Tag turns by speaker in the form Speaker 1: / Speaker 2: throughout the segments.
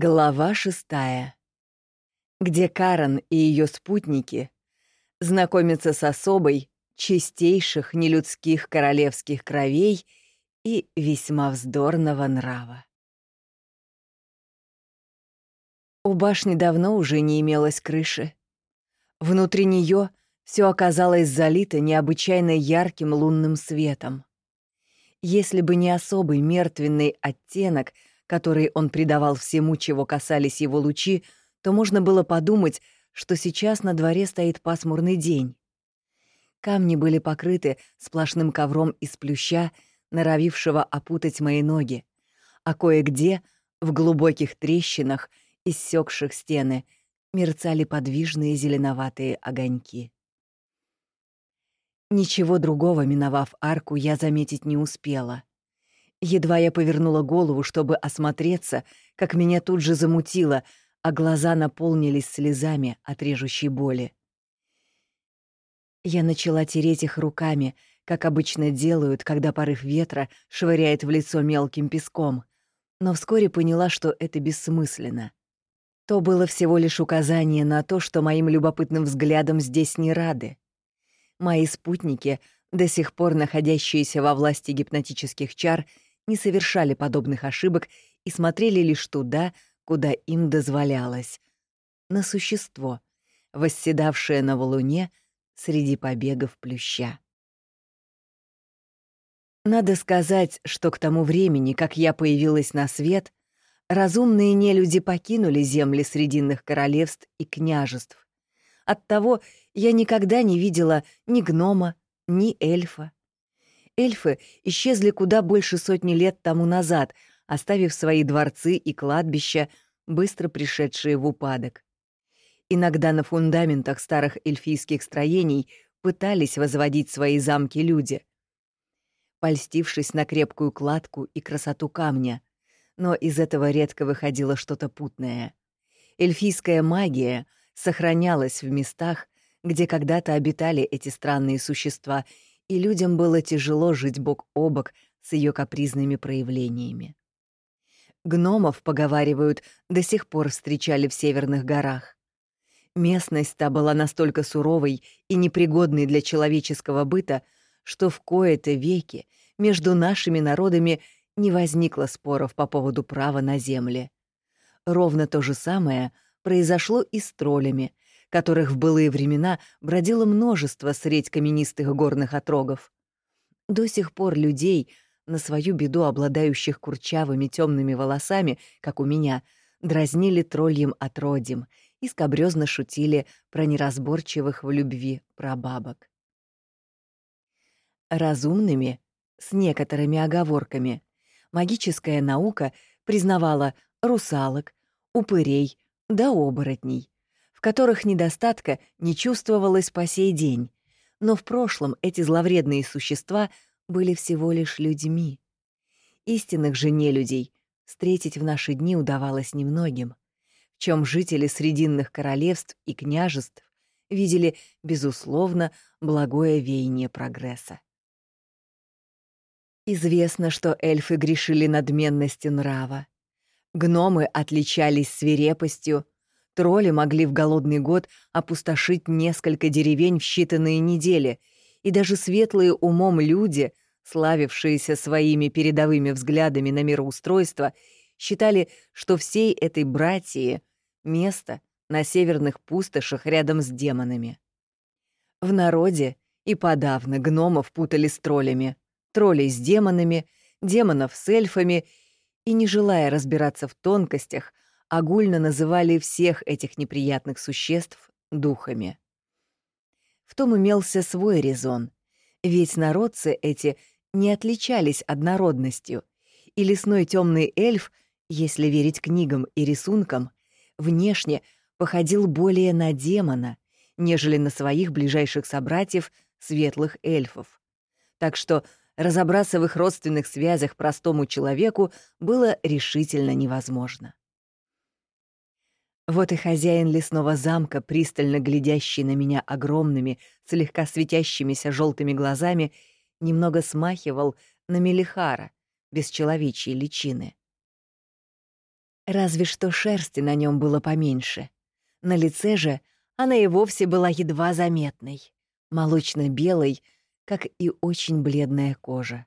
Speaker 1: Глава шестая, где Карен и ее спутники знакомятся с особой чистейших нелюдских королевских кровей и весьма вздорного нрава. У башни давно уже не имелось крыши. Внутри нее все оказалось залито необычайно ярким лунным светом. Если бы не особый мертвенный оттенок, который он придавал всему, чего касались его лучи, то можно было подумать, что сейчас на дворе стоит пасмурный день. Камни были покрыты сплошным ковром из плюща, норовившего опутать мои ноги, а кое-где, в глубоких трещинах, иссекших стены, мерцали подвижные зеленоватые огоньки. Ничего другого, миновав арку, я заметить не успела. Едва я повернула голову, чтобы осмотреться, как меня тут же замутило, а глаза наполнились слезами от режущей боли. Я начала тереть их руками, как обычно делают, когда порыв ветра швыряет в лицо мелким песком, но вскоре поняла, что это бессмысленно. То было всего лишь указание на то, что моим любопытным взглядом здесь не рады. Мои спутники, до сих пор находящиеся во власти гипнотических чар, не совершали подобных ошибок и смотрели лишь туда, куда им дозволялось. На существо, восседавшее на валуне среди побегов плюща. Надо сказать, что к тому времени, как я появилась на свет, разумные нелюди покинули земли Срединных королевств и княжеств. Оттого я никогда не видела ни гнома, ни эльфа. Эльфы исчезли куда больше сотни лет тому назад, оставив свои дворцы и кладбища, быстро пришедшие в упадок. Иногда на фундаментах старых эльфийских строений пытались возводить свои замки люди, польстившись на крепкую кладку и красоту камня, но из этого редко выходило что-то путное. Эльфийская магия сохранялась в местах, где когда-то обитали эти странные существа, и людям было тяжело жить бок о бок с ее капризными проявлениями. Гномов, поговаривают, до сих пор встречали в северных горах. Местность та была настолько суровой и непригодной для человеческого быта, что в кои-то веки между нашими народами не возникло споров по поводу права на земли. Ровно то же самое произошло и с троллями — которых в былые времена бродило множество средь каменистых горных отрогов. До сих пор людей, на свою беду обладающих курчавыми темными волосами, как у меня, дразнили тролльем отродьем и скобрёзно шутили про неразборчивых в любви прабабок. Разумными, с некоторыми оговорками, магическая наука признавала русалок, упырей да оборотней, в которых недостатка не чувствовалось по сей день, но в прошлом эти зловредные существа были всего лишь людьми. Истинных же нелюдей встретить в наши дни удавалось немногим, в чем жители Срединных королевств и княжеств видели, безусловно, благое веяние прогресса. Известно, что эльфы грешили надменностью нрава. Гномы отличались свирепостью, Тролли могли в голодный год опустошить несколько деревень в считанные недели, и даже светлые умом люди, славившиеся своими передовыми взглядами на мироустройство, считали, что всей этой братьи место на северных пустошах рядом с демонами. В народе и подавно гномов путали с троллями, троллей с демонами, демонов с эльфами, и, не желая разбираться в тонкостях, огульно называли всех этих неприятных существ духами. В том имелся свой резон, ведь народцы эти не отличались однородностью, и лесной темный эльф, если верить книгам и рисункам, внешне походил более на демона, нежели на своих ближайших собратьев светлых эльфов. Так что разобраться в их родственных связях простому человеку было решительно невозможно. Вот и хозяин лесного замка, пристально глядящий на меня огромными, слегка светящимися желтыми глазами, немного смахивал на Мелихара, без человечьей личины. Разве что шерсти на нем было поменьше. На лице же она и вовсе была едва заметной, молочно-белой, как и очень бледная кожа.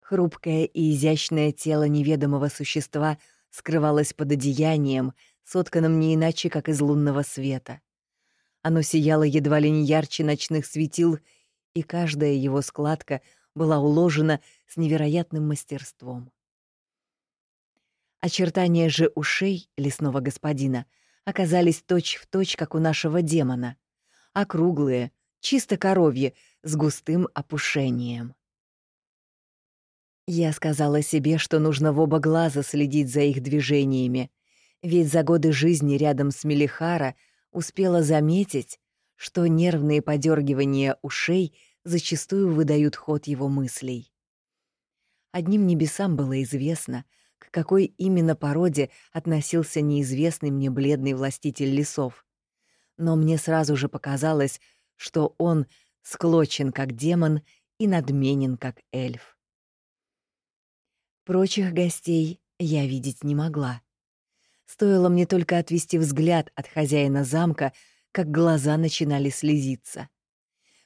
Speaker 1: Хрупкое и изящное тело неведомого существа скрывалось под одеянием, сотканным не иначе, как из лунного света. Оно сияло едва ли не ярче ночных светил, и каждая его складка была уложена с невероятным мастерством. Очертания же ушей лесного господина оказались точь-в-точь, точь, как у нашего демона, округлые, чисто коровьи, с густым опушением. Я сказала себе, что нужно в оба глаза следить за их движениями, ведь за годы жизни рядом с Мелихара успела заметить, что нервные подергивания ушей зачастую выдают ход его мыслей. Одним небесам было известно — к какой именно породе относился неизвестный мне бледный властитель лесов. Но мне сразу же показалось, что он склочен как демон и надменен как эльф. Прочих гостей я видеть не могла. Стоило мне только отвести взгляд от хозяина замка, как глаза начинали слезиться.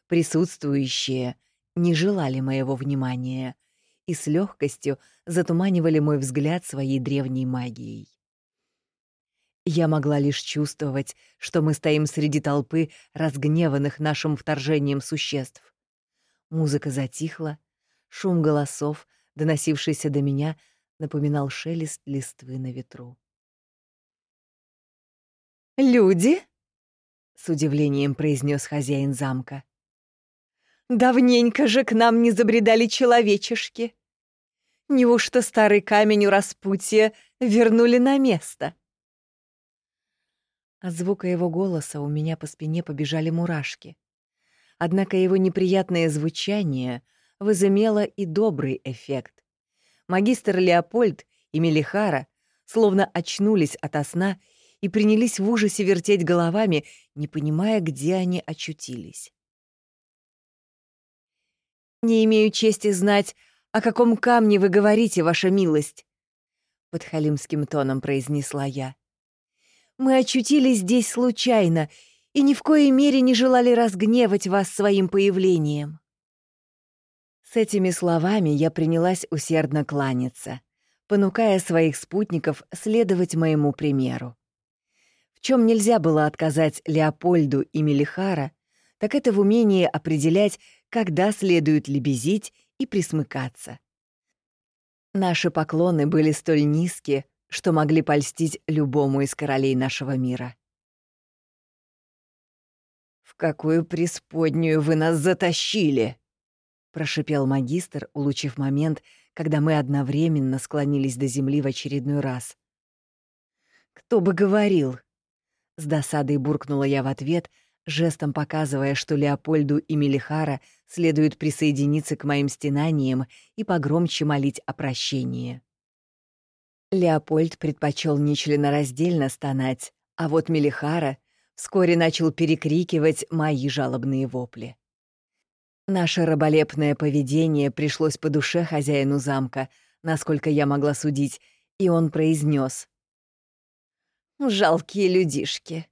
Speaker 1: Присутствующие не желали моего внимания — и с легкостью затуманивали мой взгляд своей древней магией. Я могла лишь чувствовать, что мы стоим среди толпы разгневанных нашим вторжением существ. Музыка затихла, шум голосов, доносившийся до меня, напоминал шелест листвы на ветру. «Люди?» — с удивлением произнес хозяин замка. Давненько же к нам не забредали человечешки. Неужто старый камень у распутья вернули на место? От звука его голоса у меня по спине побежали мурашки. Однако его неприятное звучание возымело и добрый эффект. Магистр Леопольд и Мелихара словно очнулись ото сна и принялись в ужасе вертеть головами, не понимая, где они очутились. «Не имею чести знать, о каком камне вы говорите, ваша милость», — под халимским тоном произнесла я. «Мы очутились здесь случайно и ни в коей мере не желали разгневать вас своим появлением». С этими словами я принялась усердно кланяться, понукая своих спутников следовать моему примеру. В чем нельзя было отказать Леопольду и Мелихара, так это в умении определять, когда следует лебезить и присмыкаться. Наши поклоны были столь низкие, что могли польстить любому из королей нашего мира. «В какую преисподнюю вы нас затащили?» — прошипел магистр, улучив момент, когда мы одновременно склонились до земли в очередной раз. «Кто бы говорил?» — с досадой буркнула я в ответ — жестом показывая, что Леопольду и Мелихара следует присоединиться к моим стенаниям и погромче молить о прощении. Леопольд предпочел нечленораздельно стонать, а вот Мелихара вскоре начал перекрикивать мои жалобные вопли. Наше раболепное поведение пришлось по душе хозяину замка, насколько я могла судить, и он произнес: «Жалкие людишки,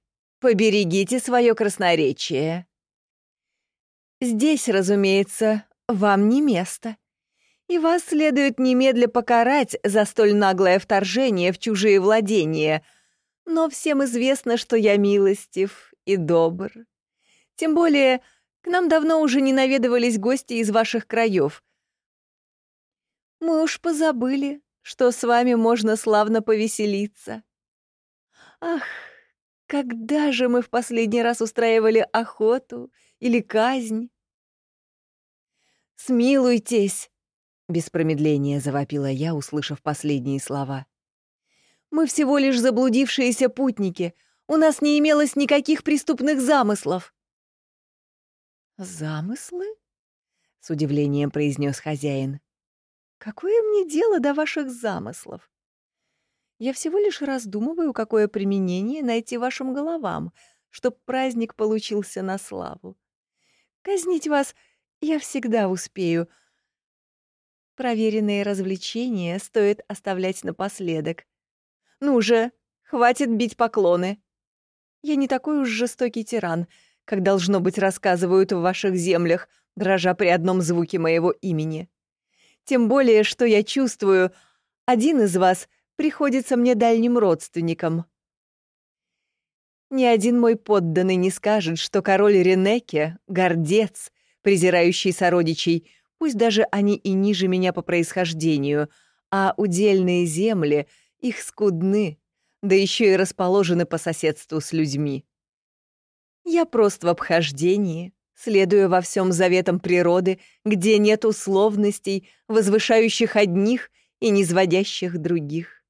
Speaker 1: Поберегите свое красноречие. Здесь, разумеется, вам не место. И вас следует немедля покарать за столь наглое вторжение в чужие владения. Но всем известно, что я милостив и добр. Тем более, к нам давно уже не наведывались гости из ваших краев. Мы уж позабыли, что с вами можно славно повеселиться. Ах, когда же мы в последний раз устраивали охоту или казнь? «Смилуйтесь!» — без промедления завопила я, услышав последние слова. «Мы всего лишь заблудившиеся путники. У нас не имелось никаких преступных замыслов». «Замыслы?» — с удивлением произнес хозяин. «Какое мне дело до ваших замыслов? Я всего лишь раздумываю, какое применение найти вашим головам, чтоб праздник получился на славу. Казнить вас я всегда успею. Проверенные развлечения стоит оставлять напоследок. Ну же, хватит бить поклоны. Я не такой уж жестокий тиран, как должно быть рассказывают в ваших землях, дрожа при одном звуке моего имени. Тем более, что я чувствую, один из вас приходится мне дальним родственником. Ни один мой подданный не скажет, что король Ренеке — гордец, презирающий сородичей, пусть даже они и ниже меня по происхождению, а удельные земли их скудны, да еще и расположены по соседству с людьми. Я просто в обхождении, следуя во всем заветам природы, где нет условностей, возвышающих одних и низводящих других.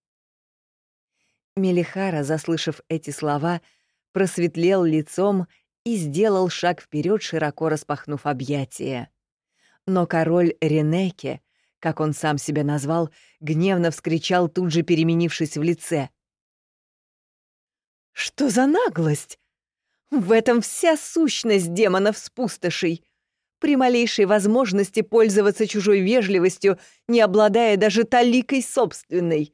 Speaker 1: Мелихара, заслышав эти слова, просветлел лицом и сделал шаг вперед, широко распахнув объятия. Но король Ренеке, как он сам себя назвал, гневно вскричал, тут же переменившись в лице. «Что за наглость? В этом вся сущность демонов с пустошей. При малейшей возможности пользоваться чужой вежливостью, не обладая даже таликой собственной.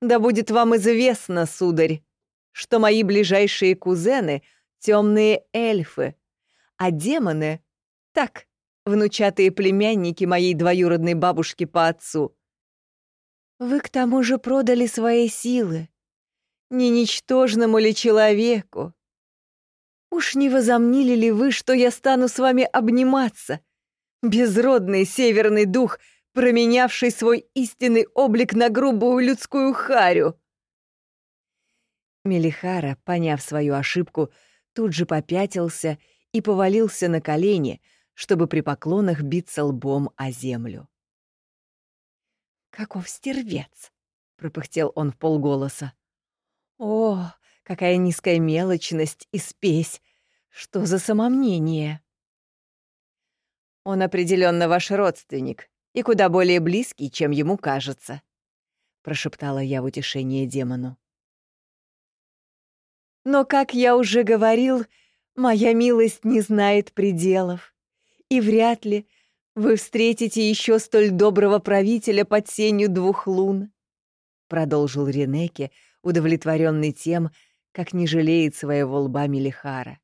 Speaker 1: Да будет вам известно, сударь, что мои ближайшие кузены — темные эльфы, а демоны — так, внучатые племянники моей двоюродной бабушки по отцу. Вы к тому же продали свои силы. Не ничтожному ли человеку? Уж не возомнили ли вы, что я стану с вами обниматься? Безродный северный дух, променявший свой истинный облик на грубую людскую харю. Мелихара, поняв свою ошибку, тут же попятился и повалился на колени — чтобы при поклонах биться лбом о землю. «Каков стервец!» — пропыхтел он в полголоса. «О, какая низкая мелочность и спесь! Что за самомнение!» «Он определенно ваш родственник и куда более близкий, чем ему кажется», — прошептала я в утешение демону. «Но, как я уже говорил, моя милость не знает пределов и вряд ли вы встретите еще столь доброго правителя под сенью двух лун», — продолжил Ренеке, удовлетворенный тем, как не жалеет своего лба Мелихара.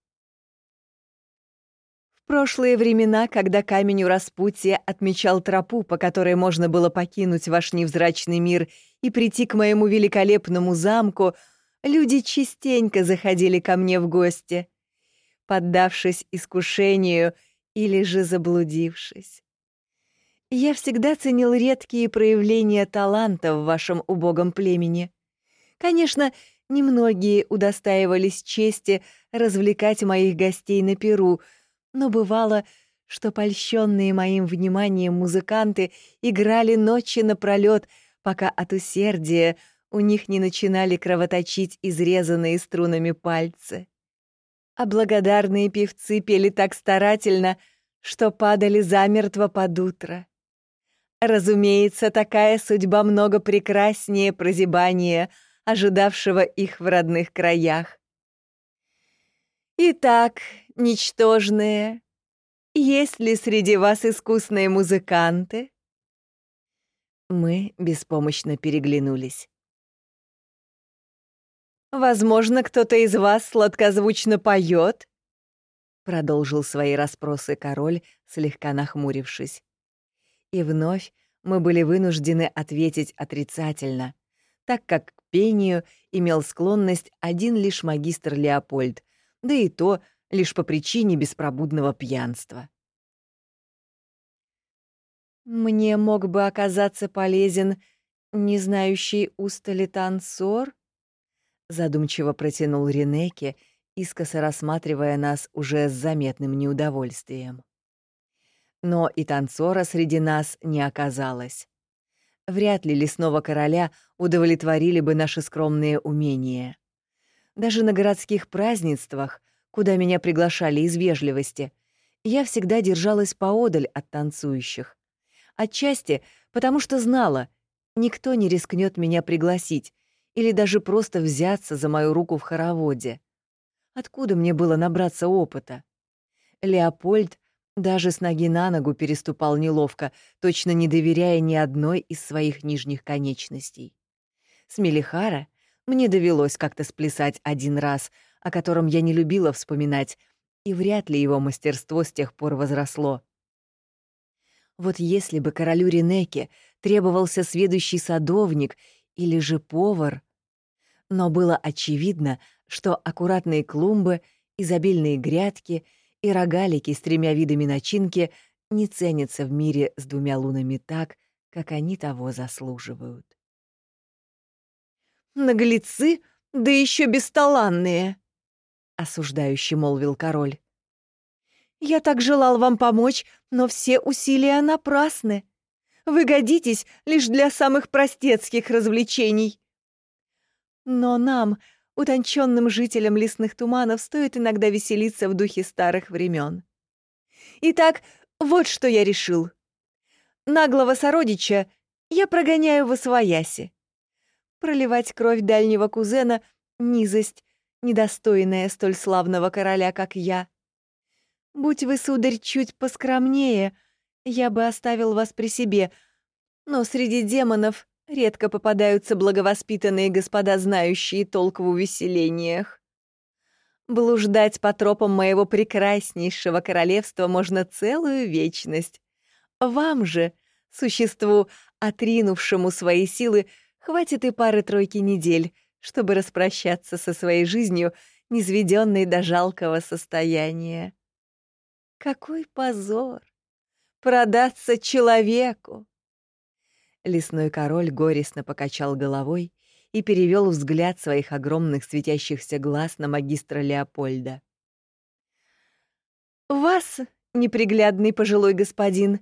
Speaker 1: В прошлые времена, когда камень у распутья отмечал тропу, по которой можно было покинуть ваш невзрачный мир и прийти к моему великолепному замку, люди частенько заходили ко мне в гости. Поддавшись искушению — или же заблудившись. Я всегда ценил редкие проявления таланта в вашем убогом племени. Конечно, немногие удостаивались чести развлекать моих гостей на Перу, но бывало, что польщенные моим вниманием музыканты играли ночи напролёт, пока от усердия у них не начинали кровоточить изрезанные струнами пальцы а благодарные певцы пели так старательно, что падали замертво под утро. Разумеется, такая судьба много прекраснее прозябания, ожидавшего их в родных краях. Итак, ничтожные, есть ли среди вас искусные музыканты? Мы беспомощно переглянулись. Возможно, кто-то из вас сладкозвучно поет? Продолжил свои расспросы король, слегка нахмурившись. И вновь мы были вынуждены ответить отрицательно, так как пению имел склонность один лишь магистр Леопольд, да и то лишь по причине беспробудного пьянства. «Мне мог бы оказаться полезен не знающий устали танцор?» задумчиво протянул Ренеке, искоса рассматривая нас уже с заметным неудовольствием. Но и танцора среди нас не оказалось. Вряд ли лесного короля удовлетворили бы наши скромные умения. Даже на городских празднествах, куда меня приглашали из вежливости, я всегда держалась поодаль от танцующих. Отчасти потому что знала, никто не рискнет меня пригласить, или даже просто взяться за мою руку в хороводе. Откуда мне было набраться опыта? Леопольд Даже с ноги на ногу переступал неловко, точно не доверяя ни одной из своих нижних конечностей. С Мелихара мне довелось как-то сплясать один раз, о котором я не любила вспоминать, и вряд ли его мастерство с тех пор возросло. Вот если бы королю Ренеке требовался сведущий садовник или же повар. Но было очевидно, что аккуратные клумбы, изобильные грядки — и рогалики с тремя видами начинки не ценятся в мире с двумя лунами так, как они того заслуживают.
Speaker 2: «Наглецы, да еще бесталанные!» — осуждающе молвил король. «Я так желал вам помочь, но все усилия напрасны. Вы годитесь лишь для самых простецких развлечений. Но нам, утонченным жителям лесных туманов стоит иногда веселиться в духе старых времен. Итак, вот что я решил. Наглого сородича я прогоняю в освояси. Проливать кровь дальнего кузена — низость, недостойная столь славного короля, как я. Будь вы, сударь, чуть поскромнее, я бы оставил вас при себе, но среди демонов Редко попадаются благовоспитанные господа, знающие толк в увеселениях. Блуждать по тропам моего прекраснейшего королевства можно целую вечность. Вам же, существу, отринувшему свои силы, хватит и пары-тройки недель, чтобы распрощаться со своей жизнью, низведенной до жалкого состояния. Какой позор! Продаться человеку!
Speaker 1: Лесной король горестно покачал головой и перевел взгляд своих огромных светящихся глаз на магистра Леопольда.
Speaker 2: «Вас, неприглядный пожилой господин,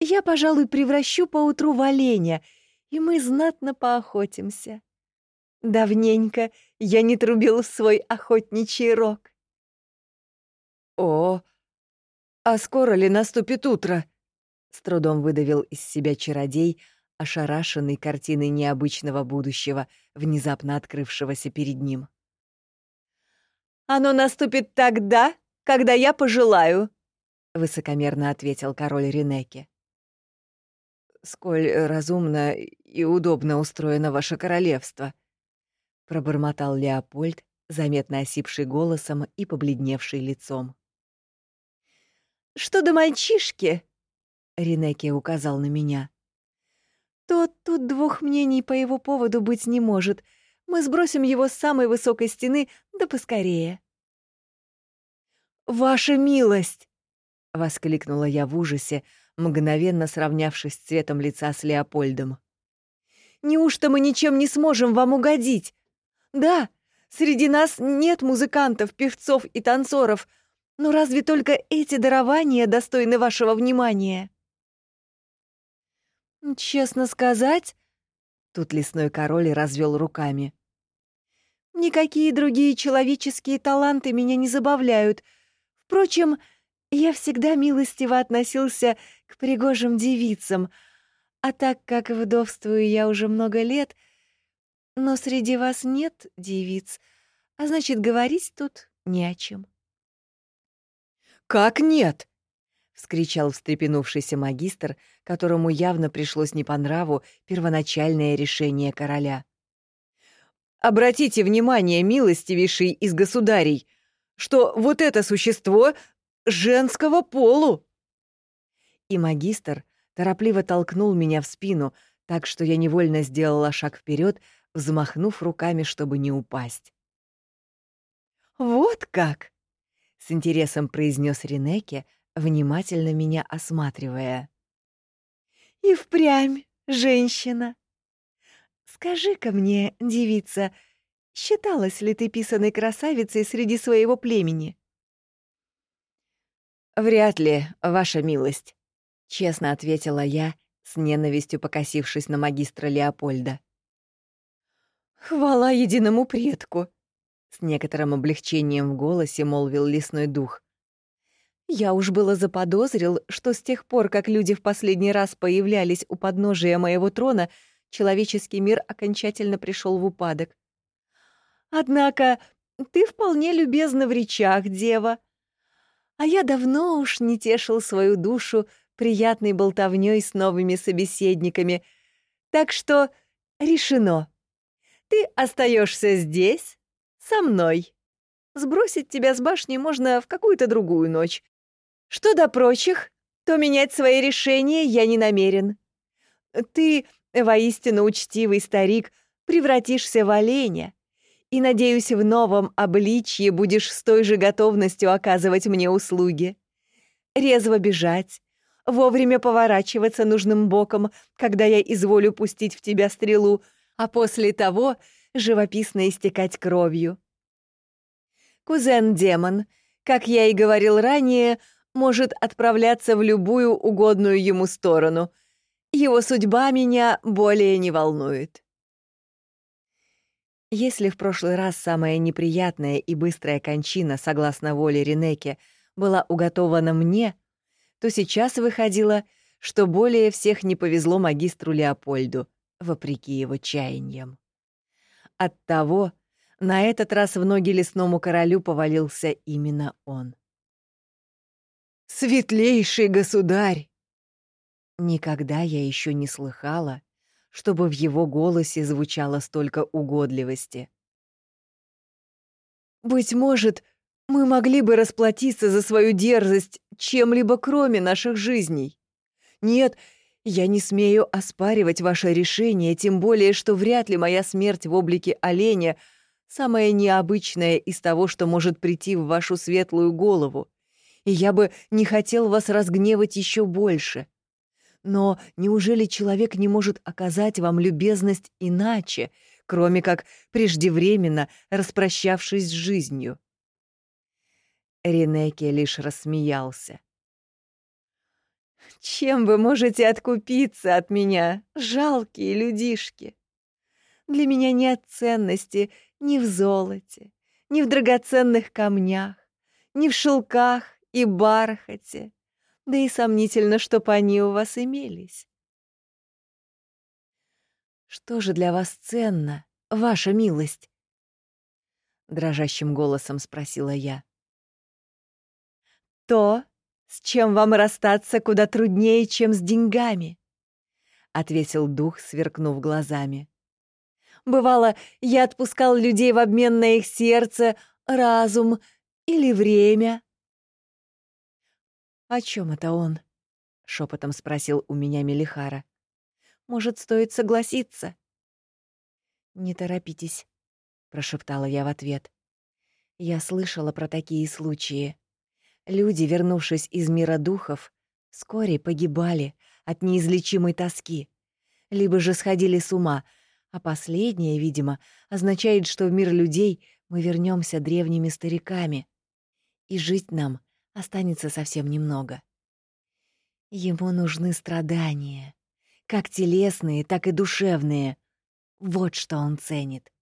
Speaker 2: я, пожалуй, превращу поутру в оленя, и мы знатно поохотимся. Давненько я не трубил свой охотничий рог».
Speaker 1: «О, а скоро ли наступит утро?» С трудом выдавил из себя чародей, ошарашенный картиной необычного будущего, внезапно открывшегося перед ним.
Speaker 2: «Оно наступит тогда, когда я пожелаю», — высокомерно ответил король Ренеке.
Speaker 1: «Сколь разумно и удобно устроено ваше королевство», — пробормотал Леопольд, заметно осипший голосом и побледневший лицом.
Speaker 2: «Что до мальчишки?»
Speaker 1: Ренеке указал на меня.
Speaker 2: «То тут двух мнений по его поводу быть не может. Мы сбросим его с самой высокой стены, да поскорее».
Speaker 1: «Ваша милость!» — воскликнула я в ужасе, мгновенно сравнявшись цветом лица с Леопольдом.
Speaker 2: «Неужто мы ничем не сможем вам угодить? Да, среди нас нет музыкантов, певцов и танцоров, но разве только эти дарования достойны вашего внимания?»
Speaker 1: «Честно сказать...» Тут лесной король развел руками.
Speaker 2: «Никакие другие человеческие таланты меня не забавляют. Впрочем, я всегда милостиво относился к пригожим девицам, а так как вдовствую я уже много лет, но среди вас нет девиц, а значит, говорить тут не о чем».
Speaker 1: «Как нет?» — вскричал встрепенувшийся магистр, которому явно пришлось не по нраву первоначальное решение короля. «Обратите внимание, милостивейший из государей, что вот это существо женского полу!» И магистр торопливо толкнул меня в спину, так что я невольно сделала шаг вперед, взмахнув руками, чтобы не упасть.
Speaker 2: «Вот как!»
Speaker 1: — с интересом произнес Ренеке, внимательно меня осматривая.
Speaker 2: «И впрямь, женщина! Скажи-ка мне, девица, считалась ли ты писаной красавицей среди своего племени?»
Speaker 1: «Вряд ли, ваша милость», — честно ответила я, с ненавистью покосившись на магистра Леопольда.
Speaker 2: «Хвала единому предку!»
Speaker 1: — с некоторым облегчением в голосе молвил лесной дух.
Speaker 2: Я уж было заподозрил, что с тех пор, как люди в последний раз появлялись у подножия моего трона, человеческий мир окончательно пришел в упадок. Однако ты вполне любезна в речах, дева. А я давно уж не тешил свою душу приятной болтовнёй с новыми собеседниками. Так что решено. Ты остаешься здесь, со мной. Сбросить тебя с башни можно в какую-то другую ночь. Что до прочих, то менять свои решения я не намерен. Ты, воистину учтивый старик, превратишься в оленя, и, надеюсь, в новом обличье будешь с той же готовностью оказывать мне услуги. Резво бежать, вовремя поворачиваться нужным боком, когда я изволю пустить в тебя стрелу, а после того живописно истекать кровью. Кузен-демон, как я и говорил ранее, может отправляться в любую угодную ему сторону. Его судьба меня более не волнует. Если в прошлый раз самая неприятная и быстрая кончина, согласно воле Ренеке, была уготована мне, то сейчас выходило, что более всех не повезло магистру Леопольду, вопреки его чаяниям. Оттого на этот раз в ноги лесному королю повалился именно он. «Светлейший государь!» Никогда я еще не слыхала, чтобы в его голосе звучало столько угодливости. «Быть может, мы могли бы расплатиться за свою дерзость чем-либо кроме наших жизней. Нет, я не смею оспаривать ваше решение, тем более, что вряд ли моя смерть в облике оленя самая необычная из того, что может прийти в вашу светлую голову, и я бы не хотел вас разгневать еще больше. Но неужели человек не может оказать вам любезность иначе, кроме как преждевременно распрощавшись с жизнью? Ренеке лишь рассмеялся. «Чем вы можете откупиться от меня, жалкие людишки? Для меня нет ценности ни в золоте, ни в драгоценных камнях, ни в шелках и бархате, да и сомнительно, чтоб они у вас имелись. Что же для вас ценно, ваша милость? Дрожащим голосом спросила я. То, с чем вам расстаться куда труднее, чем с деньгами, ответил дух, сверкнув глазами. Бывало, я отпускал людей в обмен на их сердце, разум или время, «О чем это он?» — шепотом спросил у меня Мелихара. «Может, стоит согласиться?» «Не торопитесь», — прошептала я в ответ. Я слышала про такие случаи. Люди, вернувшись из мира духов, вскоре погибали от неизлечимой тоски, либо же сходили с ума, а последнее, видимо, означает, что в мир людей мы вернемся древними стариками, и жить нам — останется совсем немного. Ему нужны страдания, как телесные, так и душевные. Вот что он ценит.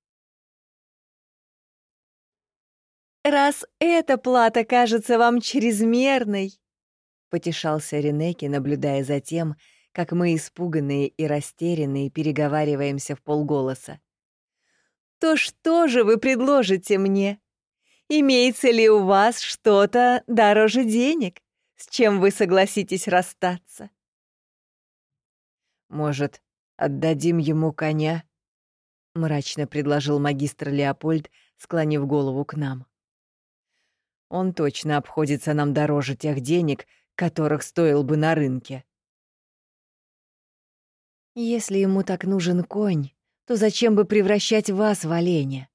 Speaker 2: «Раз эта плата кажется вам чрезмерной», — потешался Ренеки, наблюдая за тем, как мы, испуганные и растерянные, переговариваемся в полголоса. «То что же вы предложите мне? Имеется ли у вас что-то дороже денег, с чем вы согласитесь расстаться? Может, отдадим ему коня? мрачно предложил магистр Леопольд, склонив голову к нам. Он точно обходится нам дороже тех денег, которых стоил бы на рынке. Если ему так нужен конь, то зачем бы превращать вас в оленя?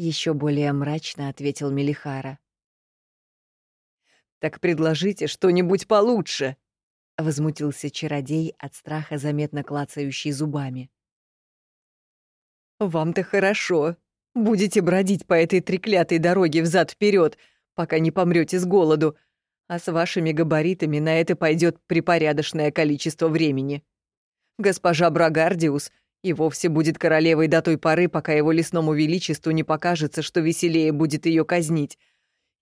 Speaker 2: Еще более мрачно ответил Мелихара. «Так предложите что-нибудь получше!» — возмутился чародей от страха, заметно клацающий зубами. «Вам-то хорошо. Будете бродить по этой треклятой дороге взад вперед, пока не помрете с голоду, а с вашими габаритами на это пойдет припорядочное количество времени. Госпожа Брагардиус и вовсе будет королевой до той поры, пока его лесному величеству не покажется, что веселее будет ее казнить.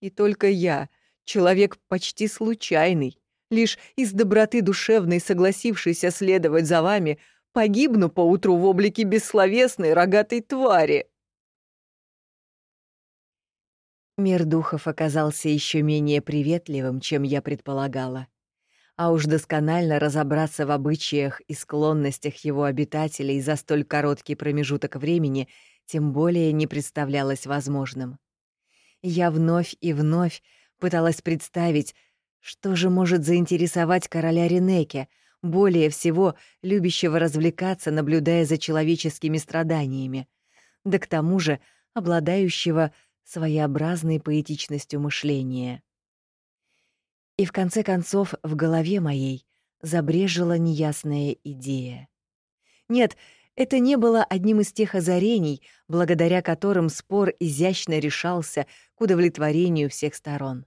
Speaker 2: И только я, человек почти случайный, лишь из доброты душевной согласившийся следовать за вами, погибну поутру в облике бессловесной рогатой твари.
Speaker 1: Мир духов оказался еще менее приветливым, чем я предполагала. А уж досконально разобраться в обычаях и склонностях его обитателей за столь короткий промежуток времени тем более не представлялось возможным. Я вновь и вновь пыталась представить, что же может заинтересовать короля Ренеке, более всего любящего развлекаться, наблюдая за человеческими страданиями, да к тому же обладающего своеобразной поэтичностью мышления. И в конце концов в голове моей забрежила неясная идея. Нет, это не было одним из тех озарений, благодаря которым спор изящно решался к удовлетворению всех сторон.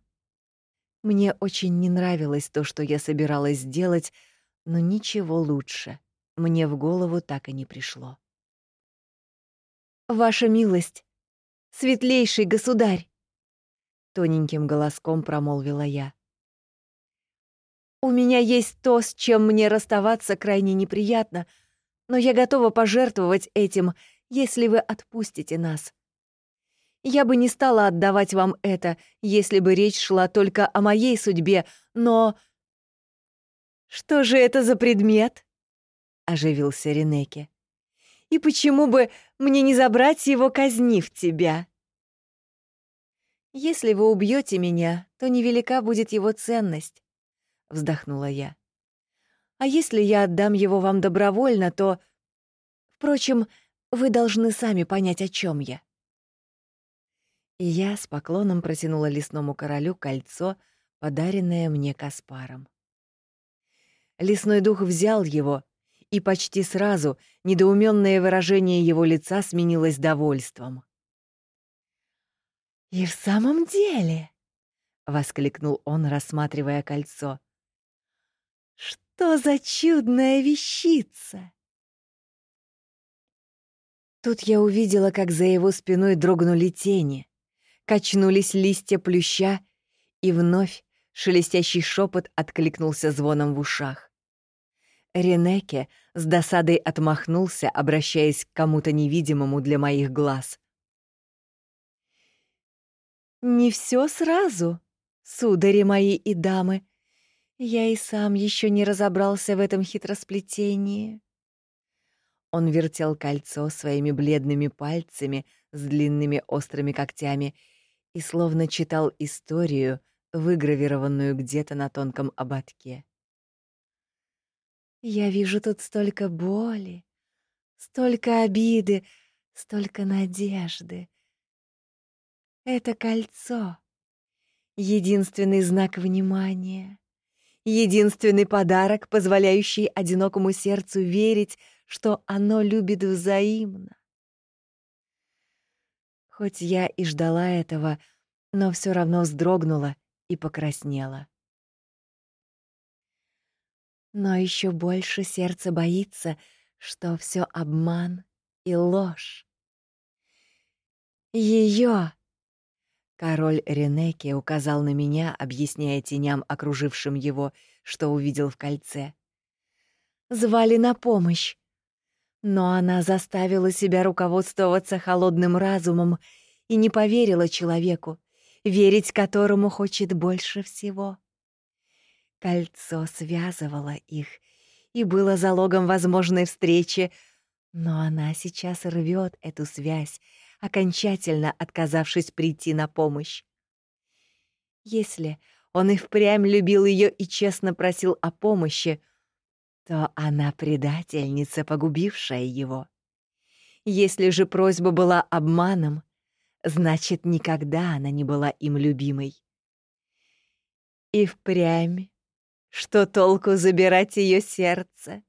Speaker 1: Мне очень не нравилось то, что я собиралась сделать, но ничего лучше мне в голову так и не пришло.
Speaker 2: «Ваша милость, светлейший государь!» — тоненьким голоском промолвила я. «У меня есть то, с чем мне расставаться крайне неприятно, но я готова пожертвовать этим, если вы отпустите нас. Я бы не стала отдавать вам это, если бы речь шла только о моей судьбе, но...» «Что же это за предмет?» — оживился Ренеке. И почему бы мне не забрать его, казнив тебя? Если вы убьете меня, то невелика будет его ценность, вздохнула я. А если я отдам его вам добровольно, то... Впрочем, вы должны сами понять, о чем я. И я с поклоном протянула лесному королю кольцо, подаренное мне Каспаром. Лесной дух взял его и почти сразу недоуменное выражение его лица сменилось довольством. «И в самом деле», — воскликнул он, рассматривая кольцо, — «что за чудная вещица!» Тут я увидела, как за его спиной дрогнули тени, качнулись листья плюща, и вновь шелестящий шепот откликнулся звоном в ушах. Ренеке с досадой отмахнулся, обращаясь к кому-то невидимому для моих глаз. «Не все сразу, судари мои и дамы. Я и сам еще не разобрался в этом хитросплетении». Он вертел кольцо своими бледными пальцами с длинными острыми когтями и словно читал историю, выгравированную где-то на тонком ободке. Я вижу тут столько боли, столько обиды, столько надежды. Это кольцо — единственный знак внимания, единственный подарок, позволяющий одинокому сердцу верить, что оно любит взаимно. Хоть я и ждала этого, но все равно вздрогнула и покраснела. Но еще больше сердце боится, что все обман и ложь. Ее Король Ренеке указал на меня, объясняя теням, окружившим его, что увидел в кольце. Звали на помощь. Но она заставила себя руководствоваться холодным разумом и не поверила человеку, верить которому хочет больше всего. Кольцо связывало их и было залогом возможной встречи, но она сейчас рвет эту связь, окончательно отказавшись прийти на помощь. Если он и впрямь любил ее и честно просил о помощи, то она предательница, погубившая его. Если же просьба была обманом, значит, никогда она не была им любимой. И впрямь что толку забирать ее сердце?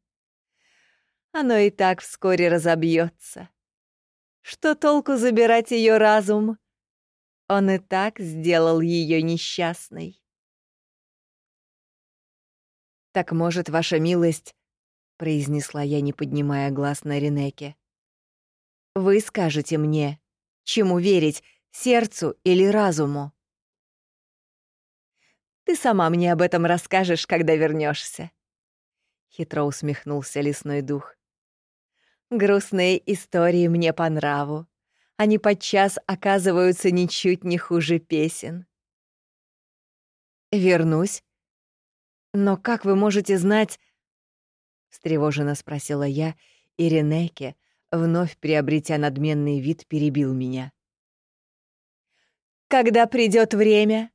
Speaker 2: Оно и так вскоре разобьется. Что толку забирать ее разум? Он и так сделал ее несчастной. «Так, может, ваша милость...» — произнесла я, не поднимая глаз на Ренеке. «Вы скажете мне, чему верить, сердцу или разуму?» Ты сама мне об этом расскажешь, когда вернешься. Хитро усмехнулся лесной дух. Грустные истории мне по нраву, Они подчас оказываются ничуть не хуже песен. Вернусь. Но как вы можете знать... Встревоженно спросила я, и Ренеке, вновь приобретя надменный вид, перебил меня. Когда придет время,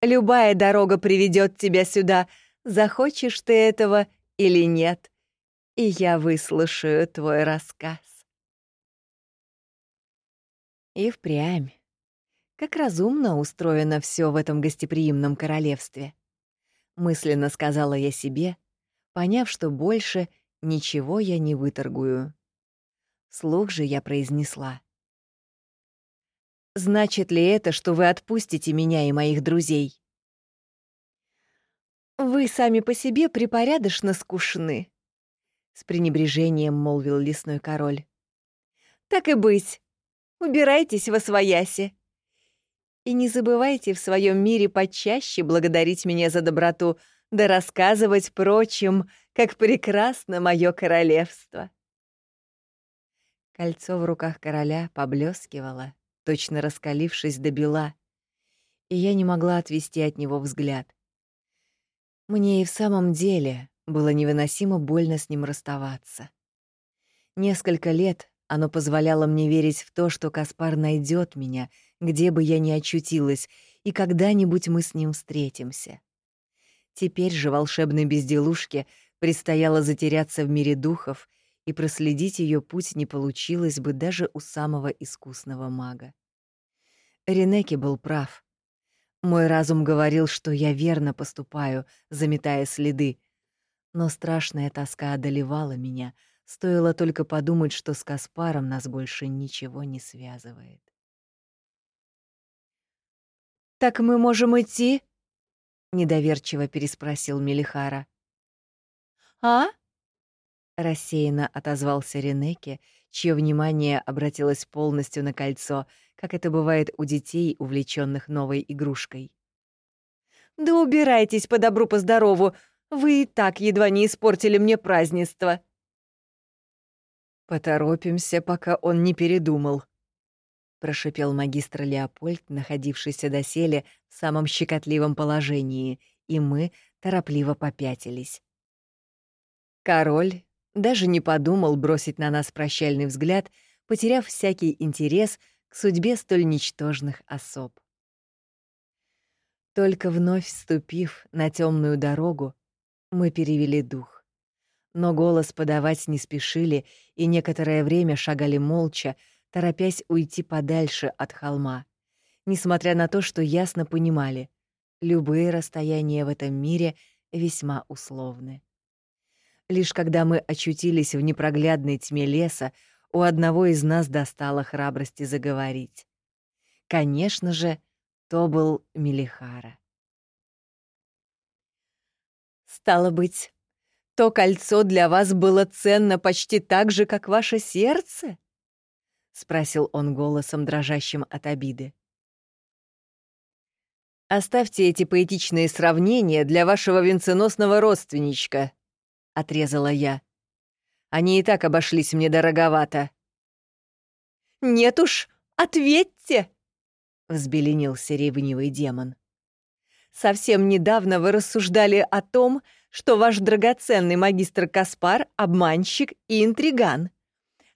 Speaker 2: любая дорога приведет тебя сюда, захочешь ты этого или нет, и я выслушаю твой рассказ. И впрямь. Как разумно устроено все в этом гостеприимном королевстве. Мысленно сказала я себе, поняв, что больше ничего я не выторгую. Слух же я произнесла. «Значит ли это, что вы отпустите меня и моих друзей?» «Вы сами по себе припорядочно скучны», — с пренебрежением молвил лесной король. «Так и быть, убирайтесь во свояси. И не забывайте в своем мире почаще благодарить меня за доброту, да рассказывать прочим, как прекрасно мое королевство». Кольцо в руках короля поблескивало, точно раскалившись до бела, и я не могла отвести от него взгляд. Мне и в самом деле было невыносимо больно с ним расставаться. Несколько лет оно позволяло мне верить в то, что Каспар найдет меня, где бы я ни очутилась, и когда-нибудь мы с ним встретимся. Теперь же волшебной безделушке предстояло затеряться в мире духов и проследить ее путь не получилось бы даже у самого искусного мага. Ренеки был прав. Мой разум говорил, что я верно поступаю, заметая следы, но страшная тоска одолевала меня, стоило только подумать, что с Каспаром нас больше ничего не связывает. «Так мы можем идти?» — недоверчиво переспросил Мелихара. «А?» Рассеянно отозвался Ренеке, чье внимание обратилось полностью на кольцо, как это бывает у детей, увлеченных новой игрушкой. «Да убирайтесь по добру, по здорову! Вы и так едва не испортили мне празднество!» «Поторопимся, пока он не передумал», — прошипел магистр Леопольд, находившийся доселе в самом щекотливом положении, и мы торопливо попятились. Король, даже не подумал бросить на нас прощальный взгляд, потеряв всякий интерес к судьбе столь ничтожных особ. Только вновь вступив на темную дорогу, мы перевели дух. Но голос подавать не спешили и некоторое время шагали молча, торопясь уйти подальше от холма, несмотря на то, что ясно понимали, любые расстояния в этом мире весьма условны. Лишь когда мы очутились в непроглядной тьме леса, у одного из нас достало храбрости заговорить. Конечно же, то был Мелихара. «Стало быть, то кольцо для вас было ценно почти так же, как ваше сердце?» — спросил он голосом, дрожащим от обиды. «Оставьте эти поэтичные сравнения для вашего венценосного родственничка», отрезала я. Они и так обошлись мне дороговато. «Нет уж, ответьте!» — взбеленился ревнивый демон. «Совсем недавно вы рассуждали о том, что ваш драгоценный магистр Каспар — обманщик и интриган.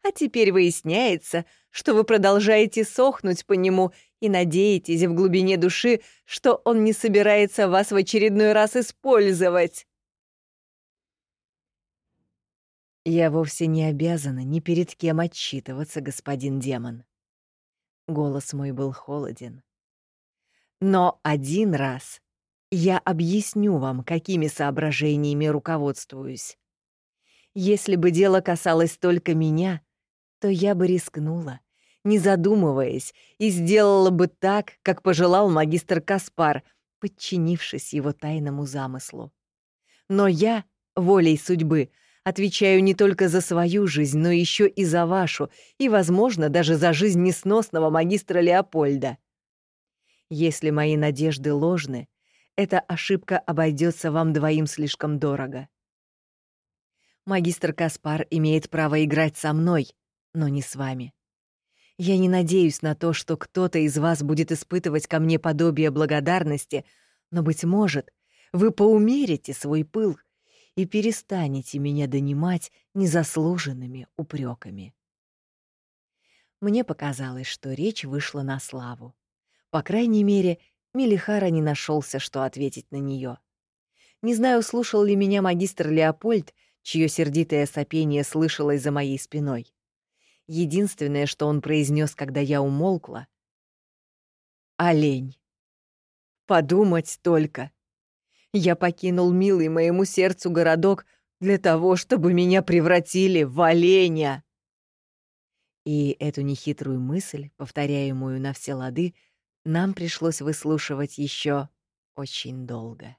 Speaker 2: А теперь выясняется, что вы продолжаете сохнуть по нему и надеетесь в глубине души, что он не собирается вас в очередной раз использовать. «Я вовсе не обязана ни перед кем отчитываться, господин демон». Голос мой был холоден. «Но один раз я объясню вам, какими соображениями руководствуюсь. Если бы дело касалось только меня, то я бы рискнула, не задумываясь, и сделала бы так, как пожелал магистр Каспар, подчинившись его тайному замыслу. Но я, волей судьбы, Отвечаю не только за свою жизнь, но еще и за вашу, и, возможно, даже за жизнь несносного магистра Леопольда. Если мои надежды ложны, эта ошибка обойдется вам двоим слишком дорого. Магистр Каспар имеет право играть со мной, но не с вами.
Speaker 1: Я не надеюсь на то, что кто-то из вас будет испытывать ко мне подобие благодарности, но, быть может, вы поумерите свой пыл и перестанете меня донимать незаслуженными упреками. Мне показалось, что речь вышла на славу. По крайней мере, Мелихара не нашелся, что ответить на нее. Не знаю, слушал ли меня магистр Леопольд, чье сердитое сопение слышалось за моей спиной. Единственное, что он произнес, когда я умолкла — «Олень». Подумать только. Я покинул милый моему сердцу городок для того, чтобы меня превратили в оленя. И эту нехитрую мысль, повторяемую на все лады, нам пришлось выслушивать еще очень долго.